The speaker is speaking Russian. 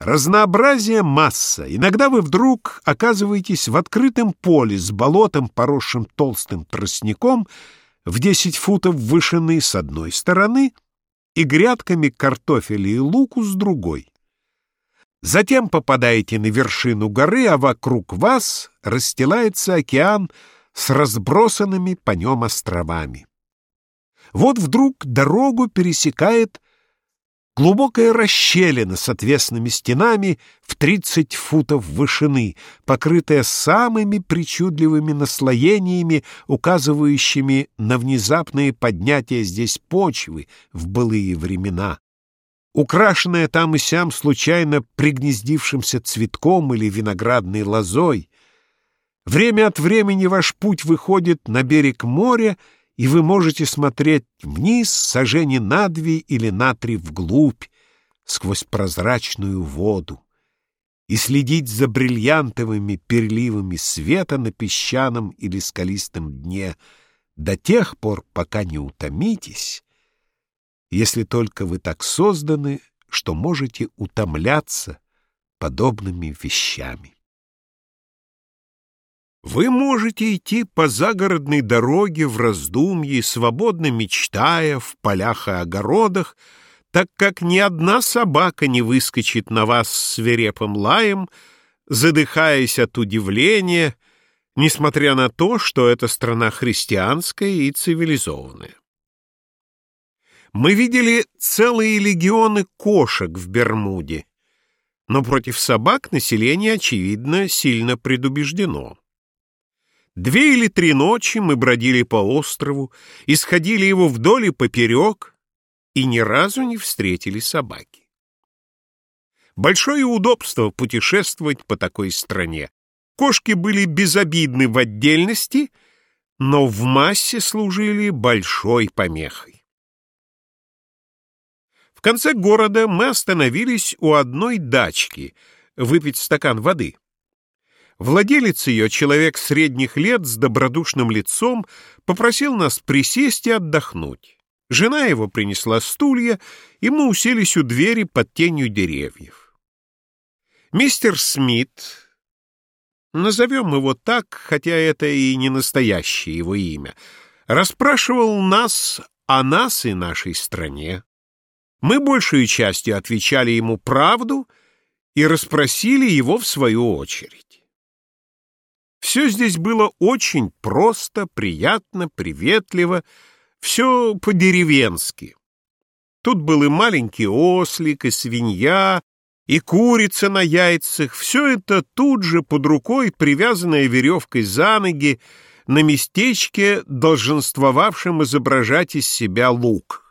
Разнообразие масса. Иногда вы вдруг оказываетесь в открытом поле с болотом, поросшим толстым тростником, в 10 футов вышины с одной стороны и грядками картофеля и луку с другой. Затем попадаете на вершину горы, а вокруг вас расстилается океан с разбросанными по нем островами. Вот вдруг дорогу пересекает Глубокая расщелина с отвесными стенами в 30 футов вышины, покрытая самыми причудливыми наслоениями, указывающими на внезапное поднятие здесь почвы в былые времена. Украшенная там и сям случайно пригнездившимся цветком или виноградной лозой, время от времени ваш путь выходит на берег моря и вы можете смотреть вниз, сожжение на две или на три вглубь, сквозь прозрачную воду, и следить за бриллиантовыми переливами света на песчаном или скалистом дне до тех пор, пока не утомитесь, если только вы так созданы, что можете утомляться подобными вещами. Вы можете идти по загородной дороге в раздумье, свободно мечтая в полях и огородах, так как ни одна собака не выскочит на вас свирепым лаем, задыхаясь от удивления, несмотря на то, что это страна христианская и цивилизованная. Мы видели целые легионы кошек в Бермуде, но против собак население, очевидно, сильно предубеждено. Две или три ночи мы бродили по острову, исходили его вдоль и поперек, и ни разу не встретили собаки. Большое удобство путешествовать по такой стране. Кошки были безобидны в отдельности, но в массе служили большой помехой. В конце города мы остановились у одной дачки выпить стакан воды. Владелец ее, человек средних лет с добродушным лицом, попросил нас присесть и отдохнуть. Жена его принесла стулья, и мы уселись у двери под тенью деревьев. Мистер Смит, назовем его так, хотя это и не настоящее его имя, расспрашивал нас о нас и нашей стране. Мы большей частью отвечали ему правду и расспросили его в свою очередь. Все здесь было очень просто, приятно, приветливо, все по-деревенски. Тут был и маленький ослик, и свинья, и курица на яйцах. Все это тут же под рукой, привязанное веревкой за ноги, на местечке, долженствовавшем изображать из себя лук.